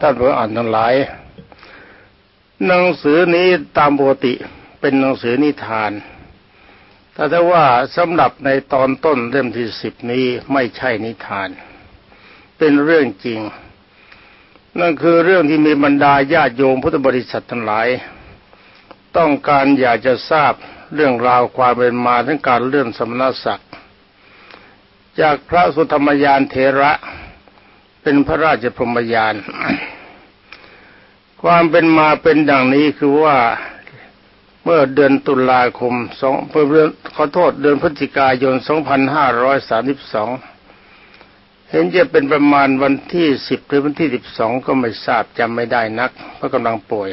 ท่านผู้อ่านทั้งหลาย หนังสือนี้ตามปกติเป็นหนังสือนิทาน แต่ถ้าว่าสำหรับในตอนต้นเล่มที่สิบนี้ไม่ใช่นิทาน เป็นเรื่องจริง นั่นคือเรื่องที่มีบรรดาญาติโยมพุทธบริษัททั้งหลาย ต้องการอยากจะทราบเรื่องราวความเป็นมาทั้งการเลื่อนสมณศักดิ์จากพระสุธรรมยานเถระ เป็นพระราชพรหมยาน ความเป็นมาเป็นดังนี้คือว่าเมื่อเดือนตุลาคมสองขอโทษเดือนพฤศจิกายน 2532 เห็นจะเป็นประมาณวันที่ 10 หรือวันที่ 12 ก็ไม่ทราบจำไม่ได้นัก เพราะกำลังป่วย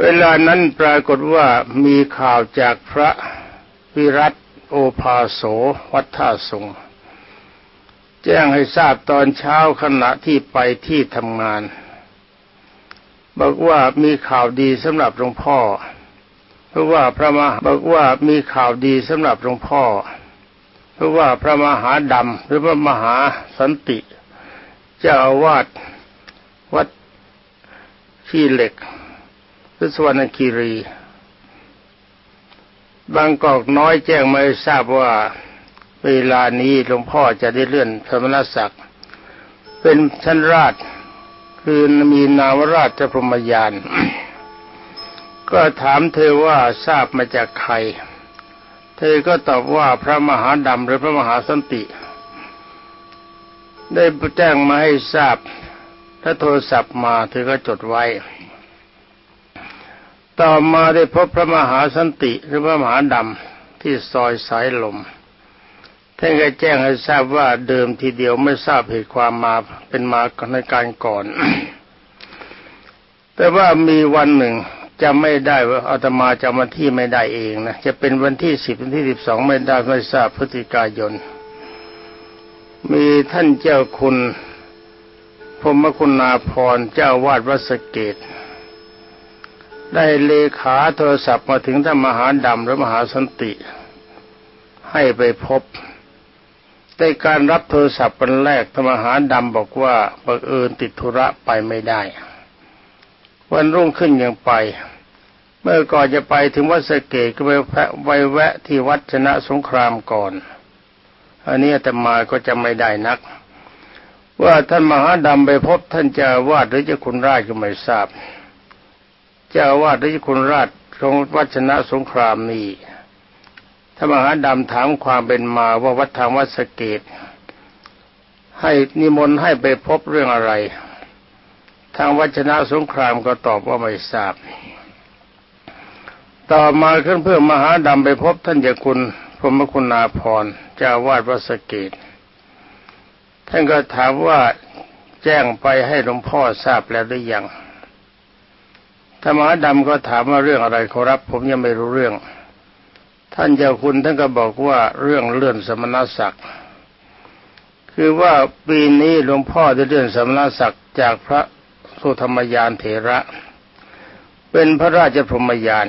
เวลานั้นปรากฏว่ามีข่าวจากพระวิรัตโอภาโสวัดท่าสงแจ้งให้ทราบตอนเช้าขณะที่ไปที่ทำงาน บอกว่ามีข่าวดีสำหรับหลวงพ่อ เพราะว่าพระมหาบอกว่ามีข่าวดีสำหรับหลวงพ่อ เพราะว่าพระมหาดำหรือพระมหาสันติ เจ้าอาวาสวัดขี้เหล็กพระสวรรณคีรี บางกอกน้อยแจ้งมาให้ทราบว่า เวลานี้หลวงพ่อจะได้เลื่อนพระมรศักดิ์เป็นชั้นราชคือมีนามราชพรหมยาน ก็ถามเธอว่าทราบมาจากใคร เธอก็ตอบว่าพระมหาดำหรือพระมหาสันติ ได้แจ้งมาให้ทราบ ถ้าโทรศัพท์มาเธอก็จดไว้ ต่อมาได้พบพระมหาสันติหรือพระมหาดำที่ซอยสายลม ท่านก็แจ้งให้ทราบว่าเดิมทีเดียวไม่ทราบเหตุความมาเป็นมาในการก่อน แต่ว่ามีวันหนึ่งจะไม่ได้ว่าอาตมาจะมาที่ไม่ได้เองนะจะเป็นวันที่สิบวันที่สิบสองไม่ได้ไม่ทราบพฤศจิกายน มีท่านเจ้าคุณพรมคุณนาพรเจ้าวาดวัดสเกต ได้เลขาโทรศัพท์มาถึงท่านมหาดำหรือมหาสันติ ให้ไปพบ ในการรับโทรศัพท์วันแรกธรรมหาดำบอกว่าบังเอิญติดธุระไปไม่ได้ วันรุ่งขึ้นยังไป เมื่อก่อนจะไปถึงวัดสเกตก็ไปไปแวะที่วัดชนะสงครามก่อน อันนี้แต่มาก็จะไม่ได้นัก ว่าท่านมหาดำไปพบท่านเจ้าวาดหรือเจ้าคุณราชก็ไม่ทราบ เจ้าวาดหรือเจ้าคุณราชของวัดชนะสงครามนี่ ถ้ามหาดำถามความเป็นมาว่าวัดทางวัดสเกตให้นิมนต์ให้ไปพบเรื่องอะไร ทางวัชนะสงครามก็ตอบว่าไม่ทราบ ต่อมาขึ้นเพื่อมหาดำไปพบท่านเจ้าคุณพรหมคุณาพรณ์เจ้าวาดวัดสเกตท่านก็ถามว่าแจ้งไปให้หลวงพ่อทราบแล้วหรือยังธรรมหาดำก็ถามว่าเรื่องอะไรขอรับ ผมยังไม่รู้เรื่อง ท่านเจ้าคุณท่านก็บอกว่าเรื่องเลื่อนสมณศักดิ์คือว่าปีนี้หลวงพ่อได้เลื่อนสมณศักดิ์จากพระสุธรรมยานเถระ เป็นพระราชพรหมยาน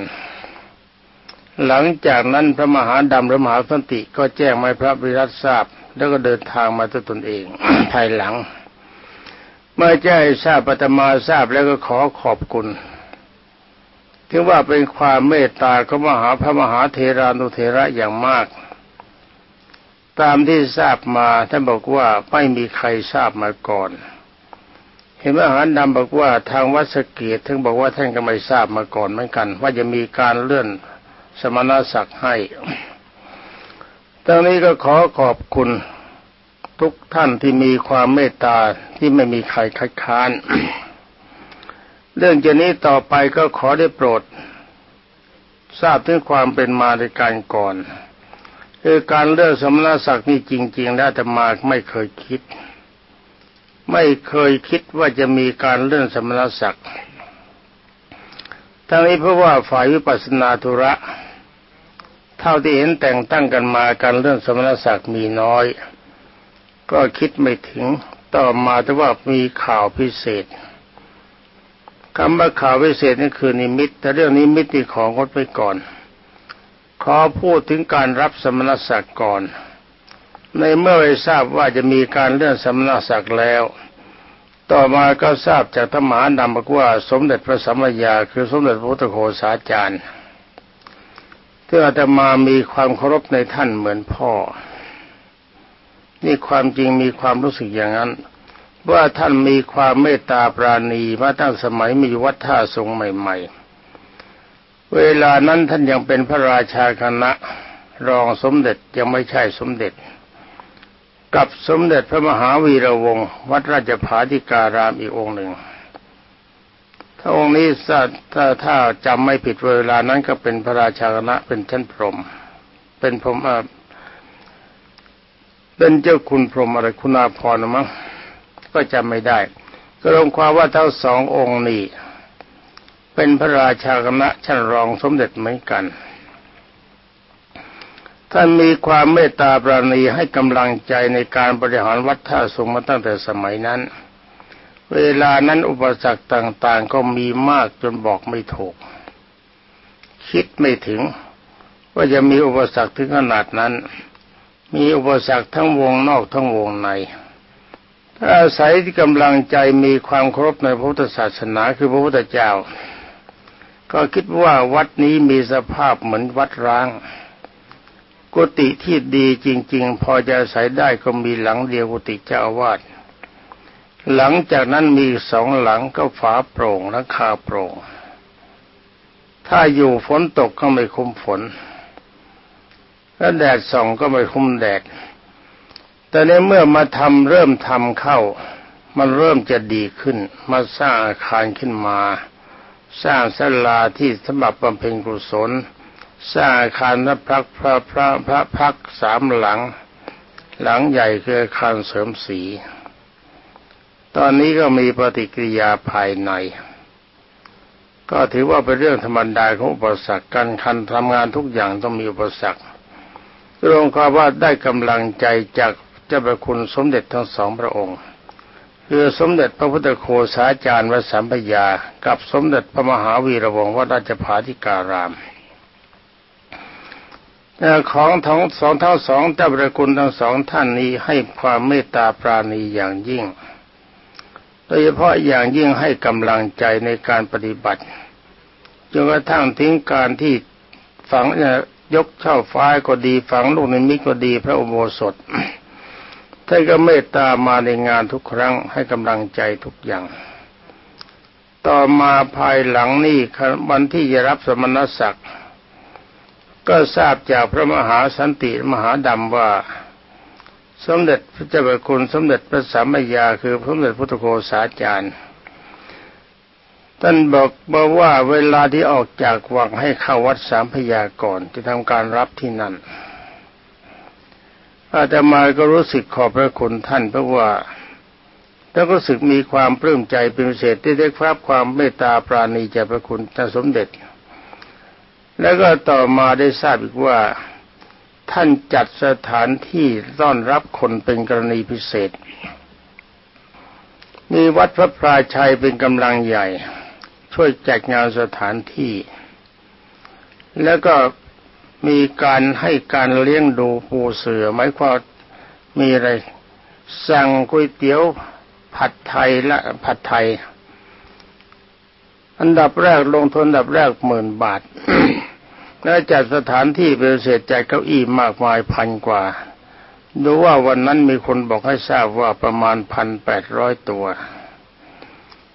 หลังจากนั้นพระมหาดำหรือมหาสันติก็แจ้งมาพระวิรัตทราบ แล้วก็เดินทางมาตัวตนเองภายหลัง เมื่อแจ้งทราบปฐมาทราบแล้วก็ขอขอบคุณ ถือว่าเป็นความเมตตาของมหาพระมหาเทรานุเทระอย่างมาก ตามที่ทราบมาท่านบอกว่าไม่มีใครทราบมาก่อน เห็นว่าหารดำบอกว่าทางวัดสเกตถึงบอกว่าท่านก็ไม่ทราบมาก่อนเหมือนกัน ว่าจะมีการเลื่อนสมณศักดิ์ให้ตรงนี้ก็ขอขอบคุณทุกท่านที่มีความเมตตาที่ไม่มีใครคัดค้าน เรื่องจะนี้ต่อไปก็ขอได้โปรด ทราบถึงความเป็นมาในการก่อนคือการเลือกสมณศักดิ์นี่จริง ๆ แล้วแต่มาไม่เคยคิด ไม่เคยคิดว่าจะมีการเลื่อนสมณศักดิ์ทั้งนี้เพราะว่าฝ่ายวิปัสสนาธุระ เท่าที่เห็นแต่งตั้งกันมาการเลื่อนสมณศักดิ์มีน้อย ก็คิดไม่ถึงต่อมาแต่ว่ามีข่าวพิเศษ คำว่าข่าววิเศษนี่คือนิมิต แต่เรื่องนิมิตนี่ของงดไปก่อน ขอพูดถึงการรับสมณศักดิ์ก่อน ในเมื่อไ้ทราบว่าจะมีการเลื่อนสมณศักดิ์แล้ว ต่อมาก็ทราบจากธรรมหาดำบอกว่า สมเด็จพระสัมมาญาคือสมเด็จพระพุทธโฆษาจารย์ที่อาตมามีความเคารพในท่านเหมือนพ่อ นี่ความจริงมีความรู้สึกอย่างนั้น ว่าท่านมีความเมตตาปราณีมาตั้งสมัยมีวัดท่าทรงใหม่ ๆ เวลานั้นท่านยังเป็นพระราชาคณะรองสมเด็จยังไม่ใช่สมเด็จ กับสมเด็จพระมหาวีระวงศ์วัดราชภาธิการามอีกองค์หนึ่งถ้าองค์นี้ถ้าถ้าจำไม่ผิดเวลานั้นก็เป็นพระราชาคณะเป็นชั้นพรหมเป็นพรหมเป็นเจ้าคุณพรหมอะไรคุณาพรมั้ง ก็จำไม่ได้ ก็ลงความว่าทั้งสององค์นี้เป็นพระราชาคณะชั้นรองสมเด็จเหมือนกันท่านมีความเมตตาปราณีให้กำลังใจในการบริหารวัดท่าสงมาตั้งแต่สมัยนั้น เวลานั้นอุปสรรคต่างๆ ก็มีมากจนบอกไม่ถูก คิดไม่ถึง ว่าจะมีอุปสรรคถึงขนาดนั้น มีอุปสรรคทั้งวงนอกทั้งวงใน ถ้าอาศัยที่กำลังใจมีความเคารพในพระพุทธศาสนาคือพระพุทธเจ้า ก็คิดว่าวัดนี้มีสภาพเหมือนวัดร้าง กุฏิที่ดีจริง ๆ พอจะอาศัยได้ก็มีหลังเดียวกุฏิเจ้าอาวาสหลังจากนั้นมีสองหลังก็ฝาโปร่งและคาโปร่ง ถ้าอยู่ฝนตกก็ไม่คุ้มฝน และแดดส่องก็ไม่คุ้มแดด แต่ในเมื่อมาทำเริ่มทำเข้า มันเริ่มจะดีขึ้น มาสร้างอาคารขึ้นมา สร้างศาลาที่สำหรับบำเพ็ญกุศล สร้างอาคารพระพักพระพระพระพักสามหลัง หลังใหญ่คืออาคารเสริมสี ตอนนี้ก็มีปฏิกิริยาภายใน ก็ถือว่าเป็นเรื่องธรรมดาของอุปสรรคการคันทำงานทุกอย่างต้องมีอุปสรรครวมความว่าได้กำลังใจจาก เจ้าประคุณสมเด็จทั้งสองพระองค์คือสมเด็จพระพุทธโฆษาจารย์วัดสัมพยา กับสมเด็จพระมหาวีระวงศ์วัดราชภาธิการามของทั้งสองทั้งสองเจ้าประคุณทั้งสองท่านนี้ให้ความเมตตาปราณีอย่างยิ่ง โดยเฉพาะอย่างยิ่งให้กำลังใจในการปฏิบัติจนกระทั่งทิ้งการที่ฝังยกเช่าฟ้าก็ดีฝังลูกในมิตก็ดีพระอุโบสถ ท่านก็เมตตามาในงานทุกครั้งให้กำลังใจทุกอย่าง ต่อมาภายหลังนี้วันที่จะรับสมณศักดิ์ก็ทราบจากพระมหาสันติมหาดำว่า สมเด็จพระเจ้าประคุณสมเด็จพระสัมมาญาคือสมเด็จพุทธโฆษาจารย์ท่านบอกบอกว่าเวลาที่ออกจากวังให้เข้าวัดสามพยาก่อนจะทำการรับที่นั่น อาตมาก็รู้สึกขอบพระคุณท่านเพราะว่าแล้วก็รู้สึกมีความปลื้มใจเป็นพิเศษที่ได้รับความเมตตาปราณีจากพระคุณท่านสมเด็จ แล้วก็ต่อมาได้ทราบอีกว่าท่านจัดสถานที่ต้อนรับคนเป็นกรณีพิเศษ มีวัดพระพราชัยเป็นกำลังใหญ่ ช่วยจัดงานสถานที่ แล้วก็ มีการให้การเลี้ยงดูปูเสือหมายความมีอะไร สั่งก๋วยเตี๋ยวผัดไทยและผัดไทย อันดับแรกลงทุนอันดับแรกหมื่นบาทและจัดสถานที่เป็นเศษจัดเก้าอี้มากมายพันกว่า ดูว่าวันนั้นมีคนบอกให้ทราบว่าประมาณพันแปดร้อยตัว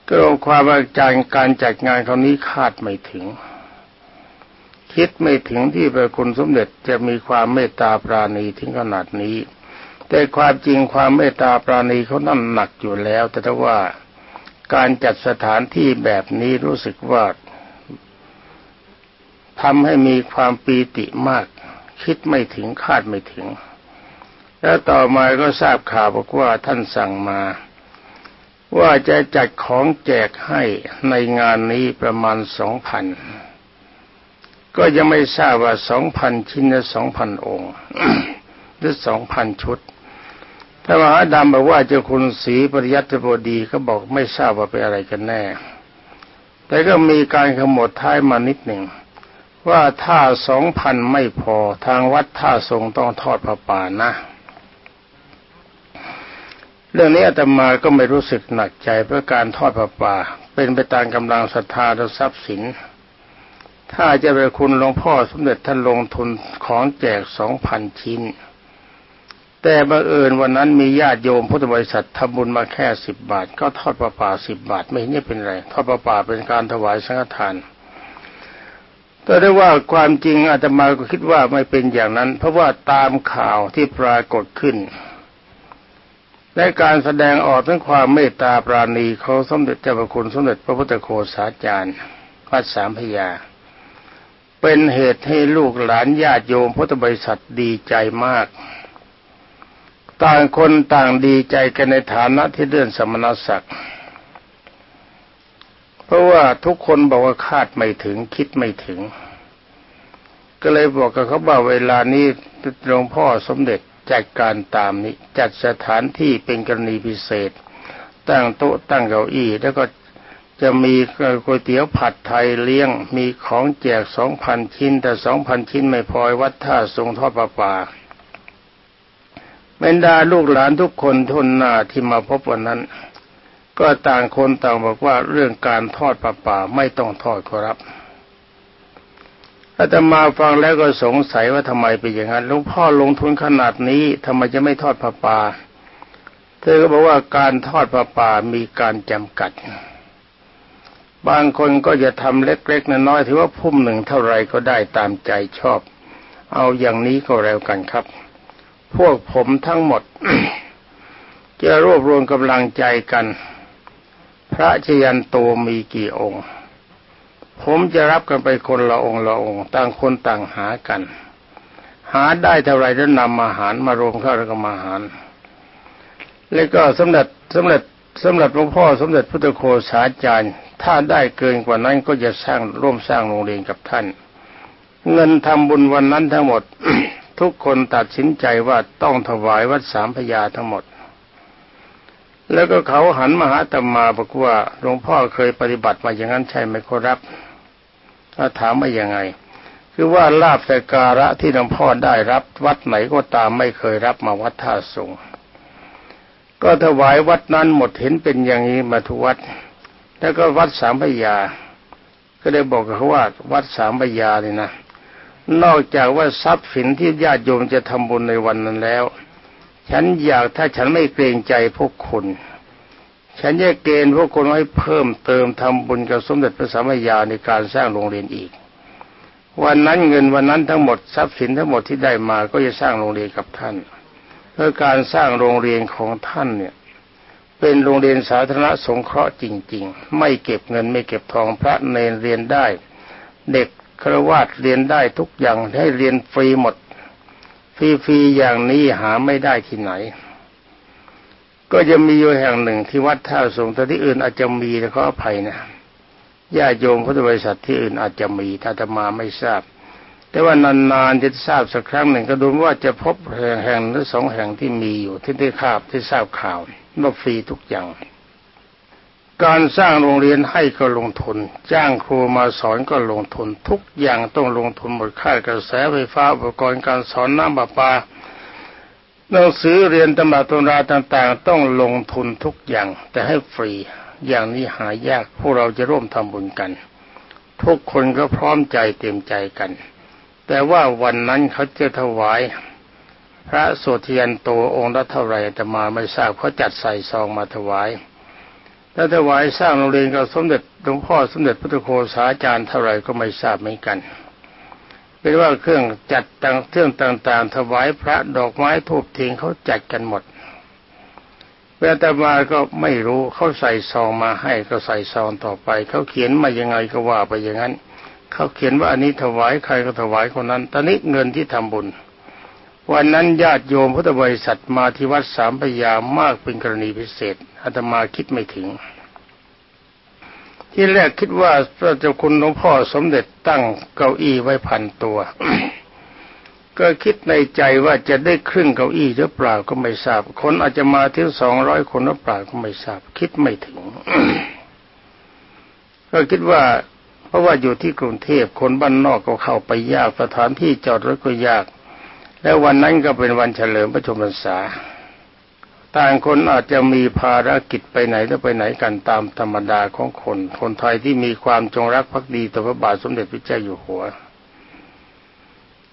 ก็ลงความว่าการการจัดงานคราวนี้คาดไม่ถึง คิดไม่ถึงที่พระคุณสมเด็จจะมีความเมตตาปราณีถึงขนาดนี้ แต่ความจริงความเมตตาปราณีเขานั่นหนักอยู่แล้ว แต่ถ้าว่าการจัดสถานที่แบบนี้รู้สึกว่าทำให้มีความปีติมาก คิดไม่ถึงคาดไม่ถึง แล้วต่อมาก็ทราบข่าวบอกว่าท่านสั่งมา ว่าจะจัดของแจกให้ในงานนี้ประมาณสองพัน ก็ยังไม่ทราบว่าสองพันชิ้นหรือสองพันองค์หรือสองพันชุดถ้ามหาดำบอกว่าเจ้าคุณศรีปริยัติบดีก็บอกไม่ทราบว่าเป็นอะไรกันแน่ แต่ก็มีการขมวดท้ายมานิดหนึ่งว่าถ้าสองพันไม่พอทางวัดท่าทรงต้องทอดพระป่านะ เรื่องนี้อาตมาก็ไม่รู้สึกหนักใจเพราะการทอดผ้าป่าเป็นไปตามกำลังศรัทธาและทรัพย์สิน ถ้าจะเป็นคุณหลวงพ่อสมเด็จท่านลงทุนของแจกสองพันชิ้น แต่บังเอิญวันนั้นมีญาติโยมพุทธบริษัททำบุญมาแค่สิบบาท ก็ทอดผ้าป่าสิบบาท ไม่เห็นจะเป็นไรทอดผ้าป่าเป็นการถวายสังฆทานแต่ได้ว่าความจริงอาตมาก็คิดว่าไม่เป็นอย่างนั้น เพราะว่าตามข่าวที่ปรากฏขึ้นและการแสดงออกถึงความเมตตาปราณีของสมเด็จเจ้าพระคุณสมเด็จพระพุทธโฆษาจารย์วัดสามพยา เป็นเหตุให้ลูกหลานญาติโยมพุทธบริษัทดีใจมาก ต่างคนต่างดีใจกันในฐานะที่เลื่อนสมณศักดิ์เพราะว่าทุกคนบอกว่าคาดไม่ถึงคิดไม่ถึง ก็เลยบอกกับเขาว่าเวลานี้หลวงพ่อสมเด็จจัดการตามนี้จัดสถานที่เป็นกรณีพิเศษ ตั้งโต๊ะตั้งเก้าอี้แล้วก็ จะมีก๋วยเตี๋ยวผัดไทยเลี้ยง มีของแจกสองพันชิ้น แต่สองพันชิ้นไม่พอวัดท่าทรงทอดประปาบรรดาลูกหลานทุกคนทนหน้าที่มาพบวันนั้น ก็ต่างคนต่างบอกว่าเรื่องการทอดประปาไม่ต้องทอดครับอาตมาฟังแล้วก็สงสัยว่าทำไมเป็นอย่างนั้นหลวงพ่อลงทุนขนาดนี้ทำไมจะไม่ทอดผ้าป่าเธอก็บอกว่าการทอดผ้าป่ามีการจำกัด บางคนก็จะทำเล็กๆน้อยๆถือว่าพุ่มหนึ่งเท่าไรก็ได้ตามใจชอบ เอาอย่างนี้ก็แล้วกันครับ พวกผมทั้งหมด จะรวบรวมกำลังใจกัน พระชยันโตมีกี่องค์ ผมจะรับกันไปคนละองค์ละองค์ ต่างคนต่างหากัน หาได้เท่าไรแล้วนำอาหารมารวมเข้าแล้วก็มาหาร แล้วก็สำเร็จสำเร็จ สำเร็จหลวงพ่อสมเด็จพุทธโคสาจารย์ ถ้าได้เกินกว่านั้นก็จะสร้างร่วมสร้างโรงเรียนกับท่าน เงินทำบุญวันนั้นทั้งหมด ทุกคนตัดสินใจว่าต้องถวายวัดสามพยาทั้งหมด แล้วก็เขาหันมาหาตมาบอกว่าหลวงพ่อเคยปฏิบัติมาอย่างนั้นใช่ไหมครับถ้าถามว่ายังไง คือว่าลาบแต่การะที่หลวงพ่อได้รับวัดไหนก็ตามไม่เคยรับมาวัดท่าสง ก็ถวายวัดนั้นหมดเห็นเป็นอย่างนี้มาทุกวัด แล้วก็วัดสามพยา ก็ได้บอกเขาว่าวัดสามพยาเนี่ยนะนอกจากว่าทรัพย์สินที่ญาติโยมจะทำบุญในวันนั้นแล้ว ฉันอยากถ้าฉันไม่เกรงใจพวกคุณฉันจะเกณฑ์พวกคุณให้เพิ่มเติมทำบุญกับสมเด็จพระสัมมาญาในการสร้างโรงเรียนอีก วันนั้นเงินวันนั้นทั้งหมดทรัพย์สินทั้งหมดที่ได้มาก็จะสร้างโรงเรียนกับท่าน เพื่อการสร้างโรงเรียนของท่านเนี่ยเป็นโรงเรียนสาธารณสงเคราะห์จริง ๆ ไม่เก็บเงินไม่เก็บทองพระเนรเรียนได้ เด็กครวาดเรียนได้ทุกอย่างให้เรียนฟรีหมดฟรีๆอย่างนี้หาไม่ได้ที่ไหน ก็จะมีอยู่แห่งหนึ่งที่วัดท่าสงแต่ที่อื่นอาจจะมีแต่ขออภัยนะญาโยมพุทธบริษัทที่อื่นอาจจะมีถ้าจะมาไม่ทราบ แต่ว่านานๆจะทราบสักครั้งหนึ่งก็ดูว่าจะพบแห่งหรือสองแห่งที่มีอยู่ที่ได้ข่าวที่ทราบข่าวว่าฟรีทุกอย่าง การสร้างโรงเรียนให้ก็ลงทุน จ้างครูมาสอนก็ลงทุน ทุกอย่างต้องลงทุนหมดค่ากระแสไฟฟ้าอุปกรณ์การสอนน้ำประปาหนังสือเรียนตำราตำราต่างๆ ต้องลงทุนทุกอย่าง แต่ให้ฟรีอย่างนี้หายากพวกเราจะร่วมทำบุญกัน ทุกคนก็พร้อมใจเต็มใจกัน แต่ว่าวันนั้นเขาจะถวายพระโสธิยันโตองค์ละเท่าไรแต่มาไม่ทราบเขาจัดใส่ซองมาถวายถ้าถวายสร้างโรงเรียนกับสมเด็จหลวงพ่อสมเด็จพระโคสาจารย์เท่าไรก็ไม่ทราบเหมือนกันเป็นว่าเครื่องจัดต่างเครื่องต่างๆ ถวายพระดอกไม้ทูบเทียนเขาจัดกันหมดเวลาแต่มาก็ไม่รู้เขาใส่ซองมาให้ก็ใส่ซองต่อไปเขาเขียนมายังไงก็ว่าไปอย่างนั้น เขาเขียนว่าอันนี้ถวายใครก็ถวายคนนั้น ตอนนี้เงินที่ทำบุญ วันนั้นญาติโยมพุทธบริษัทมาที่วัดสามพยามากเป็นกรณีพิเศษอาตมาคิดไม่ถึง ที่แรกคิดว่าพระเจ้าคุณหลวงพ่อสมเด็จตั้งเก้าอี้ไว้พันตัว ก็คิดในใจว่าจะได้ครึ่งเก้าอี้หรือเปล่าก็ไม่ทราบ คนอาจจะมาถึงสองร้อยคนหรือเปล่าก็ไม่ทราบ คิดไม่ถึงก็คิดว่า ราะว่าอยู่ที่กรุงเทพคนบ้านนอกก็เข้าไปยากสถานที่จอดรถก็ยาก แล้ววันนั้นก็เป็นวันเฉลิมพระชนมพรรษาต่างคนอาจจะมีภารกิจไปไหนแล้วไปไหนกันตามธรรมดาของคน คนไทยที่มีความจงรักภักดีต่อพระบาทสมเด็จพระเจ้าอยู่หัว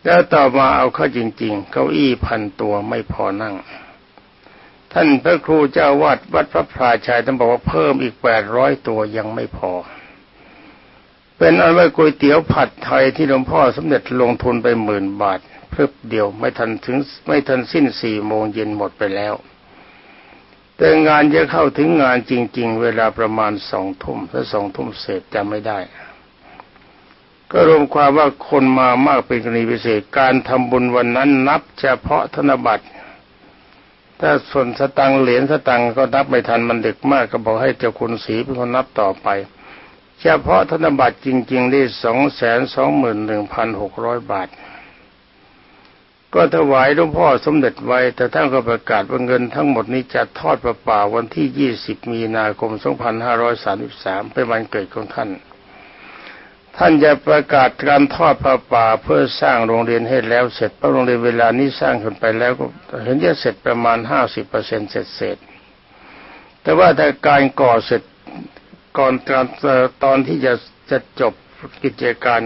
แล้วต่อมาเอาเข้าจริง ๆ เก้าอี้พันตัวไม่พอนั่ง ท่านพระครูเจ้าวาดวัดพระพราชัยท่านบอกว่าเพิ่มอีกแปดร้อยตัวยังไม่พอ เป็นอันว่าก๋วยเตี๋ยวผัดไทยที่หลวงพ่อสมเด็จลงทุนไปหมื่นบาทเพิ่เดียวไม่ทันถึงไม่ทันสิ้นสี่โมงเย็นหมดไปแล้ว แต่งานจะเข้าถึงงานจริง ๆ เวลาประมาณสองทุ่มถ้าสองทุ่มเสร็จจำไม่ได้ ก็รวมความว่าคนมามากเป็นกรณีพิเศษการทำบุญวันนั้นนับเฉพาะธนบัตรถ้าส่วนสตังเหรียญสตังก็นับไม่ทันมันดึกมากก็บอกให้เจ้าคุณศรีเป็นคนนับต่อไป เฉพาะธนบัตรจริง ๆ ได้สองแสนสองหมื่นหนึ่งพันหกร้อยบาท ก็ถวายหลวงพ่อสมเด็จไว้ แต่ท่านก็ประกาศว่าเงินทั้งหมดนี้จะทอดประป่าวันที่ 20 มีนาคม 2533 เป็นวันเกิดของท่าน ท่านจะประกาศการทอดประป่าเพื่อสร้างโรงเรียนให้แล้วเสร็จเพราะโรงเรียนเวลานี้สร้างขึ้นไปแล้วก็เห็นจะเสร็จประมาณ 50%เสร็จเสร็จแต่ว่าถ้าการก่อเสร็จ ก่อนตอนที่จะจะจบกิจการ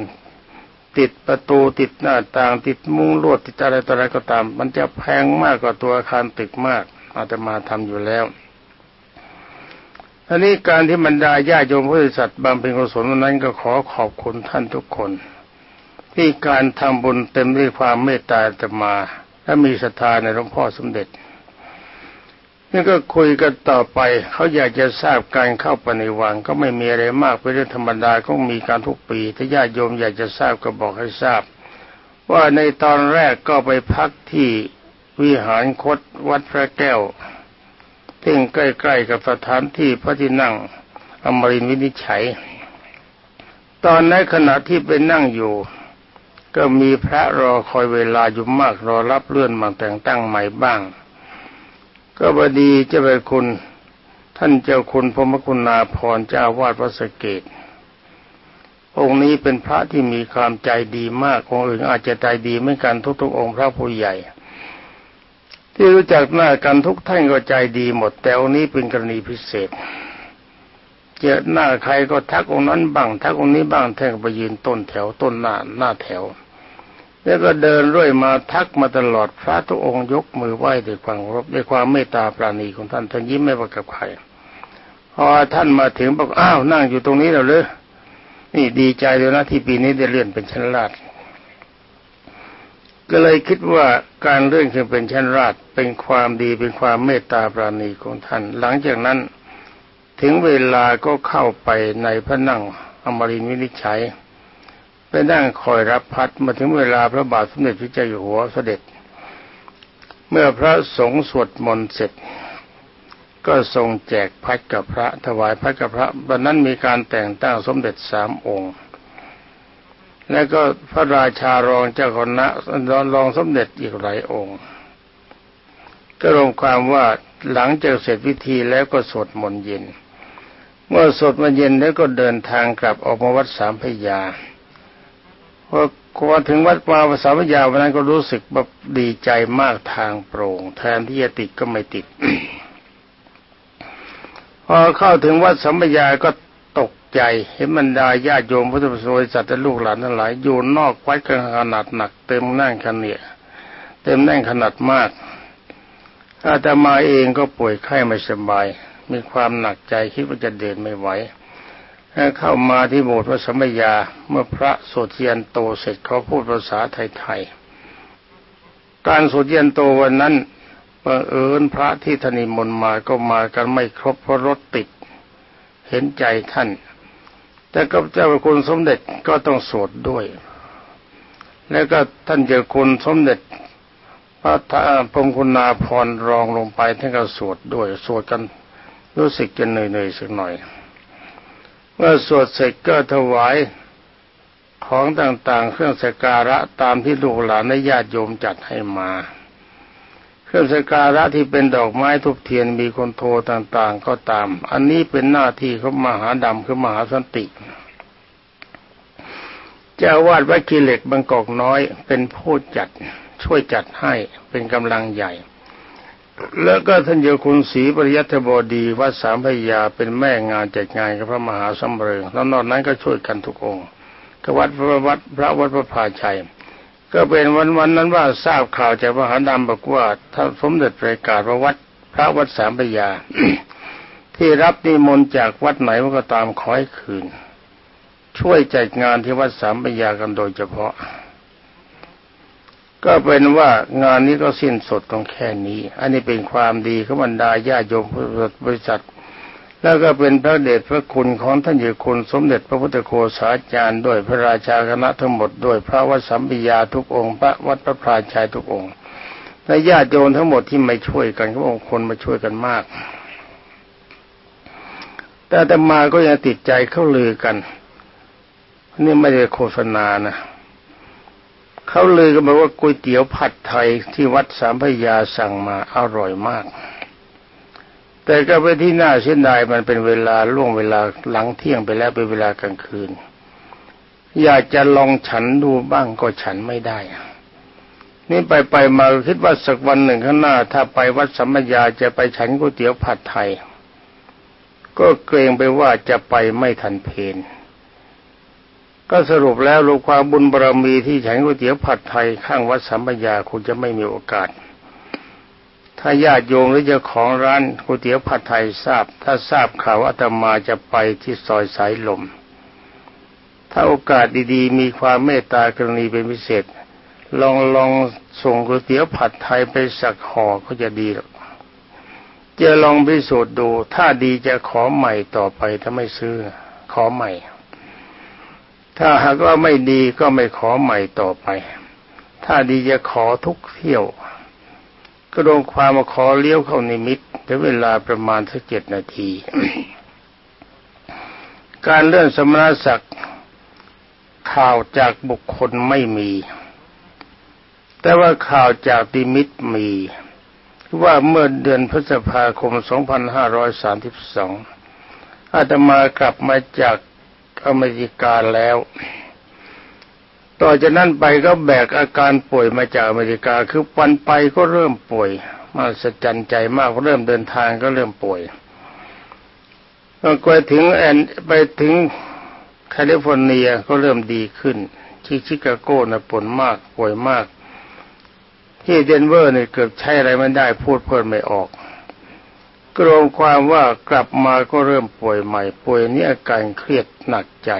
ติดประตูติดหน้าต่าง ติดมุ้งลวดติดอะไรต่ออะไรก็ตาม มันจะแพงมากกว่าตัวอาคารตึกมากอาตมาทำอยู่แล้วอันนี้การที่บรรดาญาโยมผู้ศัตว์บางเป็นกุศลนั้นก็ขอขอบคุณท่านทุกคน ที่การทำบุญเต็มด้วยความเมตตาอาตมา และมีศรัทธาในหลวงพ่อสมเด็จ นี่ก็คุยกันต่อไป เขาอยากจะทราบการเข้าไปในวังก็ไม่มีอะไรมากเป็นเรื่องธรรมดาก็มีการทุกปี ถ้าญาติโยมอยากจะทราบก็บอกให้ทราบ ว่าในตอนแรกก็ไปพักที่วิหารคดวัดพระแก้วที่ใกล้ๆกับสถานที่พระที่นั่งอมรินวินิจฉัย ตอนในขณะที่ไปนั่งอยู่ ก็มีพระรอคอยเวลาอยู่มากรอรับเลื่อนมาแต่งตั้งใหม่บ้าง ก็บดีเจ้าไปคุณ ท่านเจ้าคุณพมคุณาพรเจ้าวาดวัดสเกต องค์นี้เป็นพระที่มีความใจดีมากองค์อื่นอาจจะใจดีไม่กันทุกๆองค์พระผู้ใหญ่ ที่รู้จักหน้ากันทุกท่านก็ใจดีหมด แต่องค์นี้เป็นกรณีพิเศษ เจอหน้าใครก็ทักองค์นั้นบ้างทักองค์นี้บ้างแท่งไปยืนต้นแถวต้นหน้าหน้าแถว แล้วก็เดินเรื่อยมาทักมาตลอดพระทุกองค์ยกมือไหว้ด้วยความรบด้วยความเมตตาปราณีของท่านท่านยิ้มไม่ประกับใครพอท่านมาถึงบอกอ้าวนั่งอยู่ตรงนี้แล้วเลยนี่ดีใจเลยนะที่ปีนี้ได้เลื่อนเป็นชั้นราชก็เลยคิดว่าการเลื่อนขึ้นเป็นชั้นราชเป็นความดีเป็นความเมตตาปราณีของท่าน หลังจากนั้น ถึงเวลาก็เข้าไปในพระนั่งอมรินวินิจฉัย ไปนั่งคอยรับพัดมาถึงเวลาพระบาทสมเด็จพระเจ้าอยู่หัวเสด็จ เมื่อพระสงฆ์สวดมนต์เสร็จ ก็ทรงแจกพัดกับพระถวายพัดกับพระวันนั้นมีการแต่งตั้งสมเด็จสามองค์ แล้วก็พระราชารองเจ้าคณะรองสมเด็จอีกหลายองค์ ก็รวมความว่าหลังจากเสร็จพิธีแล้วก็สวดมนต์เย็น เมื่อสวดมนต์เย็นแล้วก็เดินทางกลับออกมาวัดสามพยา พอถึงวัดปาภาษาวิยาวันนั้นก็รู้สึกแบบดีใจมากทางโปร่งแทนที่จะติดก็ไม่ติด พอเข้าถึงวัดสัมปยาก็ตกใจเห็นบรรดาญาโยมพุทธบริษัทและลูกหลานทั้งหลายอยู่นอกวัดกันขนาดหนักเต็มแน่นขนาดเต็มแน่นขนาดมากอาตมาเองก็ป่วยไข้ไม่สบาย มีความหนักใจคิดว่าจะเดินไม่ไหว เข้ามาที่โบสถ์พระสมัยยา เมื่อพระสวดเทียนโตเสร็จเขาพูดภาษาไทยๆ การสวดเทียนโตวันนั้นบังเอิญพระที่ธนิมนต์มาก็มากันไม่ครบเพราะรถติด เห็นใจท่าน แต่ก็เจ้าคุณสมเด็จก็ต้องสวดด้วย แล้วก็ท่านเจ้าคุณสมเด็จพระพรมคุณาพรรองลงไปท่านก็สวดด้วย สวดกันรู้สึกจะเหนื่อยๆสักหน่อย เมื่อสวดเสร็จก็ถวายของต่างๆ เครื่องสักการะตามที่ลูกหลานและญาติโยมจัดให้มา เครื่องสักการะที่เป็นดอกไม้ทุบเทียนมีคนโทต่างๆ ก็ตาม อันนี้เป็นหน้าที่ของมหาดำคือมหาสันติเจ้าวาดวัดกิเล็กบางกอกน้อยเป็นผู้จัดช่วยจัดให้เป็นกำลังใหญ่ แล้วก็ท่านเจ้าคุณศรีปริยัติบดีวัดสามพยาเป็นแม่งานจัดงานกับพระมหาสมเริงแล้วนอกนั้นก็ช่วยกันทุกองค์ก็วัดพระวัดพระวัดพระพาชัย ก็เป็นวันวันนั้นว่าทราบข่าวจากพระหาดำบอกว่าท่านสมเด็จประกาศว่าวัดพระวัดสามพยา ที่รับนิมนต์จากวัดไหนก็ตามขอให้คืน ช่วยจัดงานที่วัดสามพยากันโดยเฉพาะ ก็เป็นว่างานนี้ก็สิ้นสุดตรงแค่นี้ อันนี้เป็นความดีของบรรดาญาโยมบริษัท แล้วก็เป็นพระเดชพระคุณของท่านเจ้าคุณสมเด็จพระพุทธโฆษาจารย์ด้วยพระราชาคณะทั้งหมดด้วยพระวัดสัมปยาทุกองค์ พระวัดพระพราชัยทุกองค์และญาติโยมทั้งหมดที่ไม่ช่วยกันก็องคนมาช่วยกันมาก แต่แต่มาก็ยังติดใจเข้าลือกันนี่ไม่ได้โฆษณานะ เขาเลยก็บอกว่าก๋วยเตี๋ยวผัดไทยที่วัดสามพยาสั่งมาอร่อยมาก แต่ก็ไปที่น่าเสียดายมันเป็นเวลาล่วงเวลาหลังเที่ยงไปแล้วเป็นเวลากลางคืน อยากจะลองฉันดูบ้างก็ฉันไม่ได้ นี่ไปไปมาคิดว่าสักวันหนึ่งข้างหน้า ถ้าไปวัดสัมมยาจะไปฉันก๋วยเตี๋ยวผัดไทย ก็เกรงไปว่าจะไปไม่ทันเพน ก็สรุปแล้วรูความบุญบารมีที่ฉันก๋วยเตี๋ยวผัดไทยข้างวัดสัมปยาคงจะไม่มีโอกาส ถ้าญาติโยมหรือเจ้าของร้านก๋วยเตี๋ยวผัดไทยทราบ ถ้าทราบข่าวอาตมาจะไปที่ซอยสายลม ถ้าโอกาสดีๆ มีความเมตตากรณีเป็นพิเศษ ลองลองส่งก๋วยเตี๋ยวผัดไทยไปสักห่อก็จะดีจะลองพิสูจน์ดู ถ้าดีจะขอใหม่ต่อไปถ้าไม่ซื้อขอใหม่ ถ้าหากว่าไม่ดีก็ไม่ขอใหม่ต่อไป ถ้าดีจะขอทุกเที่ยว ก็ลงความมาขอเลี้ยวเข้านิมิตถึงเวลาประมาณสักเจ็ดนาที การเลื่อนสมณศักดิ์ข่าวจากบุคคลไม่มี แต่ว่าข่าวจากดิมิตมี ว่าเมื่อเดือนพฤษภาคม 2532อาตมากลับมาจาก อเมริกาแล้ว ต่อจากนั้นไปก็แบกอาการป่วยมาจากอเมริกา คือวันไปก็เริ่มป่วยมาสะใจใจมากเริ่มเดินทางก็เริ่มป่วยไปถึงแอนไปถึงแคลิฟอร์เนียก็เริ่มดีขึ้น ที่ชิคาโกนะป่นมากป่วยมาก ที่เดนเวอร์เนี่ยเกือบใช้อะไรไม่ได้พูดเพิ่มไม่ออก กรวมความว่ากลับมาก็เริ่มป่วยใหม่ ป่วยนี้อาการเครียดหนักใจ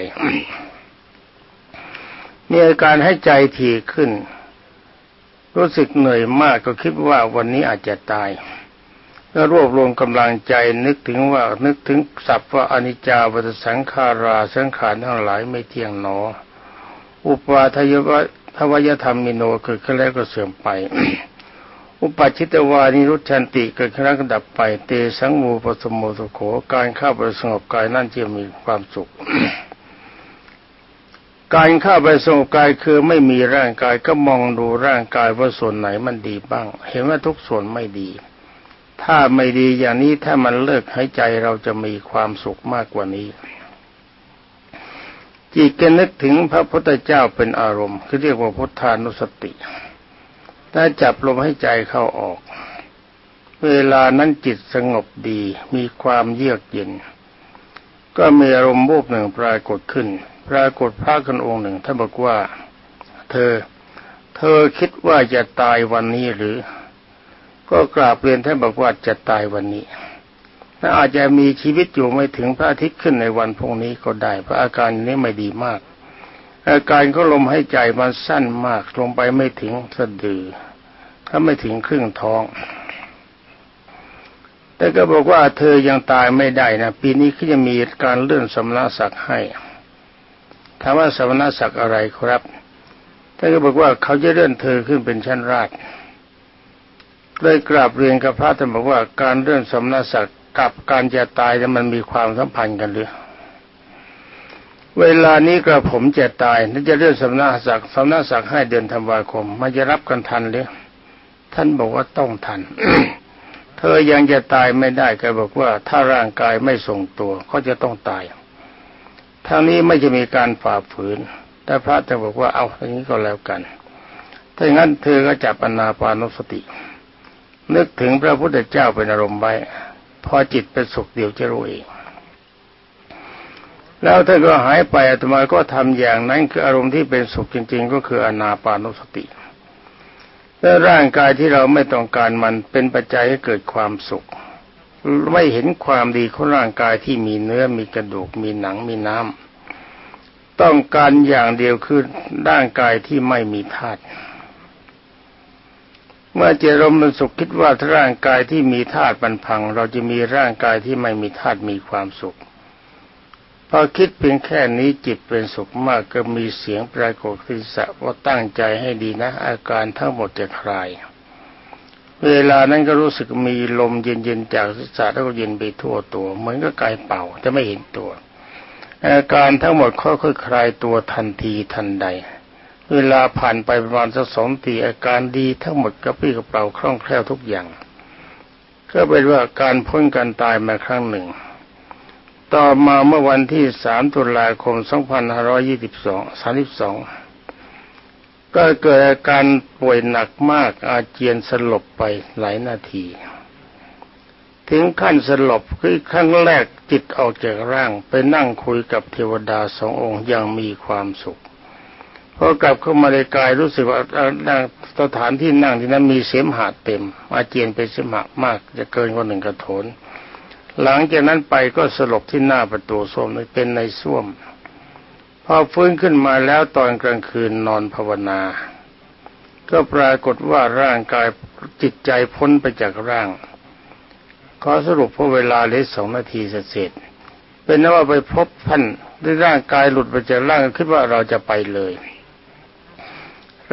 มีอาการให้ใจถี่ขึ้น รู้สึกเหนื่อยมากก็คิดว่าวันนี้อาจจะตาย แล้วรวบรวมกำลังใจนึกถึงว่านึกถึงสัพว่าอนิจจาวัฏสังขาราสังขารทั้งหลายไม่เที่ยงหนอ อุปาทยวะทวยธรรมมิโนเกิดขึ้นแล้วก็เสื่อมไป อุปชิตวานิรุชันติเกิดขึ้นแล้วก็ดับไป เตสังมูปสมโมสุโขการเข้าไปสงบกายนั่นจะมีความสุข การเข้าไปสงบกายคือไม่มีร่างกายก็มองดูร่างกายว่าส่วนไหนมันดีบ้าง เห็นว่าทุกส่วนไม่ดี ถ้าไม่ดีอย่างนี้ถ้ามันเลิกหายใจเราจะมีความสุขมากกว่านี้จิตก็นึกถึงพระพุทธเจ้าเป็นอารมณ์คือเรียกว่าพุทธานุสติ ถ้าจับลมให้ใจเข้าออก เวลานั้นจิตสงบดีมีความเยือกเย็น ก็มีอารมณ์บูบหนึ่งปรากฏขึ้น ปรากฏพระคนองค์หนึ่งท่านบอกว่า เธอ เธอคิดว่าจะตายวันนี้หรือ ก็กราบเรียนท่านบอกว่าจะตายวันนี้และอาจจะมีชีวิตอยู่ไม่ถึงพระอาทิตย์ขึ้นในวันพรุ่งนี้ก็ได้ เพราะอาการนี้ไม่ดีมาก อาการก็ลมให้ใจมันสั้นมากลงไปไม่ถึงสะดือ ถ้าไม่ถึงครึ่งท้อง แต่ก็บอกว่าเธอยังตายไม่ได้นะปีนี้ก็จะมีการเลื่อนสมณศักดิ์ให้ถามว่าสมณศักดิ์อะไรครับท่านก็บอกว่าเขาจะเลื่อนเธอขึ้นเป็นชั้นราชเลยกราบเรียนกับพระท่านบอกว่าการเลื่อนสมณศักดิ์กับการจะตายมันมีความสัมพันธ์กันหรือเวลานี้กระผมจะตายน่าจะเลื่อนสมณศักดิ์สมณศักดิ์ให้เดือนธันวาคมมันจะรับกันทันหรือ ท่านบอกว่าต้องทัน เธอยังจะตายไม่ได้ก็บอกว่าถ้าร่างกายไม่ทรงตัวก็จะต้องตายทางนี้ไม่จะมีการฝ่าฝืน แต่พระจะบอกว่าเอาอย่างนี้ก็แล้วกัน ถ้าอย่างนั้นเธอก็จับอนาปานุสติ นึกถึงพระพุทธเจ้าเป็นอารมณ์ไว้พอจิตเป็นสุขเดี๋ยวจะรู้เองแล้วท่านก็หายไปอาตมาก็ทำอย่างนั้นคืออารมณ์ที่เป็นสุขจริง ๆ ก็คืออนาปานุสติ และร่างกายที่เราไม่ต้องการมันเป็นปัจจัยให้เกิดความสุข ไม่เห็นความดีของร่างกายที่มีเนื้อมีกระดูกมีหนังมีน้ำต้องการอย่างเดียวคือร่างกายที่ไม่มีธาตุเมื่อเจรมมันสุขคิดว่าถ้าร่างกายที่มีธาตุมันพัง เราจะมีร่างกายที่ไม่มีธาตุมีความสุข พอคิดเพียงแค่นี้จิตเป็นสุขมากก็มีเสียงปรากฏขึ้นสะว่าตั้งใจให้ดีนะ อาการทั้งหมดจะคลาย เวลานั้นก็รู้สึกมีลมเย็นๆจากศีรษะแล้วก็เย็นไปทั่วตัว เหมือนกับกายเป่าจะไม่เห็นตัว อาการทั้งหมดค่อยๆคลายตัวทันทีทันใด เวลาผ่านไปประมาณสักสองปีอาการดีทั้งหมดกระปี้กระเป๋าคล่องแคล่วทุกอย่าง ก็เป็นว่าการพ้นการตายมาครั้งหนึ่ง ต่อมาเมื่อวันที่สามตุลาคม 2522 32 ก็เกิดอาการป่วยหนักมากอาเจียนสลบไปหลายนาที ถึงขั้นสลบคือครั้งแรกจิตออกจากร่างไปนั่งคุยกับเทวดาสององค์อย่างมีความสุขพอกลับเข้ามาในกายรู้สึกว่าสถานที่นั่งที่นั้นมีเสมหะเต็ม อาเจียนเป็นเสมหะมากจะเกินกว่าหนึ่งกระโถน หลังจากนั้นไปก็สลบที่หน้าประตูส้วมเป็นในส้วม พอฟื้นขึ้นมาแล้วตอนกลางคืนนอนภาวนา ก็ปรากฏว่าร่างกายจิตใจพ้นไปจากร่าง ขอสรุปพอเวลาเลสสองนาทีเสร็จ เป็นนว่าไปพบท่านด้วยร่างกายหลุดไปจากร่างคิดว่าเราจะไปเลย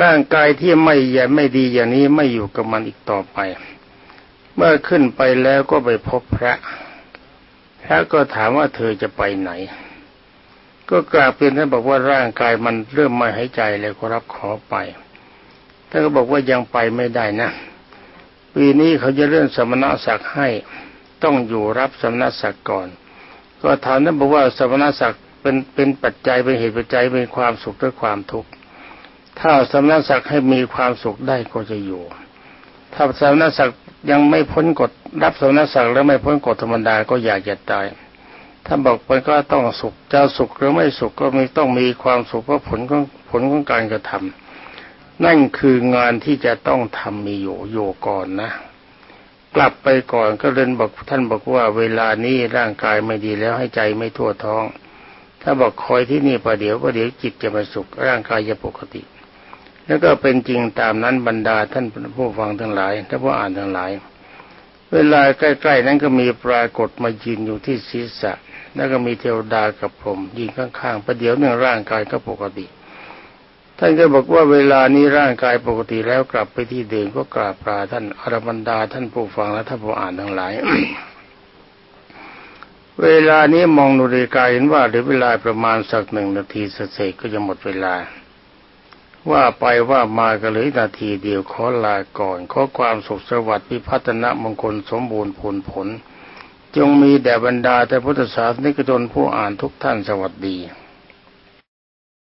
ร่างกายที่ไม่แย่ไม่ดีอย่างนี้ไม่อยู่กับมันอีกต่อไป เมื่อขึ้นไปแล้วก็ไปพบพระ พระก็ถามว่าเธอจะไปไหน ก็กราบเรียนท่านบอกว่าร่างกายมันเริ่มไม่หายใจเลยก็รับขอไปท่านก็บอกว่ายังไปไม่ได้นะ ปีนี้เขาจะเลื่อนสมณศักดิ์ให้ ต้องอยู่รับสมณศักดิ์ก่อน ก็ถามท่านบอกว่าสมณศักดิ์เป็นเป็นปัจจัยเป็นเหตุปัจจัยเป็นความสุขหรือความทุกข์ ถ้าสมณศักดิ์ให้มีความสุขได้ก็จะอยู่ ถ้าสมณศักดิ์ ยังไม่พ้นกฎรับสมณศักดิ์แล้วไม่พ้นกฎธรรมดาก็อยากจะตายถ้าบอกไปก็ต้องสุขจะสุขหรือไม่สุขก็ม่ต้องมีความสุขเพราะผลของผลของการกระทำนั่นคืองานที่จะต้องทำมีอยู่อยู่ก่อนนะ กลับไปก่อนก็เรียนบอกท่านบอกว่าเวลานี้ร่างกายไม่ดีแล้วให้ใจไม่ทั่วท้อง ถ้าบอกคอยที่นี่ประเดี๋ยวประเดี๋ยวจิตจะมาสุขร่างกายจะปกติ แล้วก็เป็นจริงตามนั้นบรรดาท่านผู้ฟังทั้งหลายท่านผู้อ่านทั้งหลาย เวลาใกล้ๆนั้นก็มีปรากฏมายืนอยู่ที่ศีรษะ แล้วก็มีเทวดากับผมยืนข้างๆประเดี๋ยวหนึ่งร่างกายก็ปกติท่านก็บอกว่าเวลานี้ร่างกายปกติแล้วกลับไปที่เดิมก็กราบลาท่านอรบรรดาท่านผู้ฟังและท่านผู้อ่านทั้งหลาย เวลานี้มองนูริกาเห็นว่าเหลือเวลาประมาณสักหนึ่งนาทีเศษก็จะหมดเวลา ว่าไปว่ามาก็เลยนาทีเดียวขอลาก่อนขอความสุขสวัสดิ์พิพัฒนมงคลสมบูรณ์ผลผล จงมีแด่บรรดาแต่พุทธศาสนิกชนผู้อ่านทุกท่านสวัสดี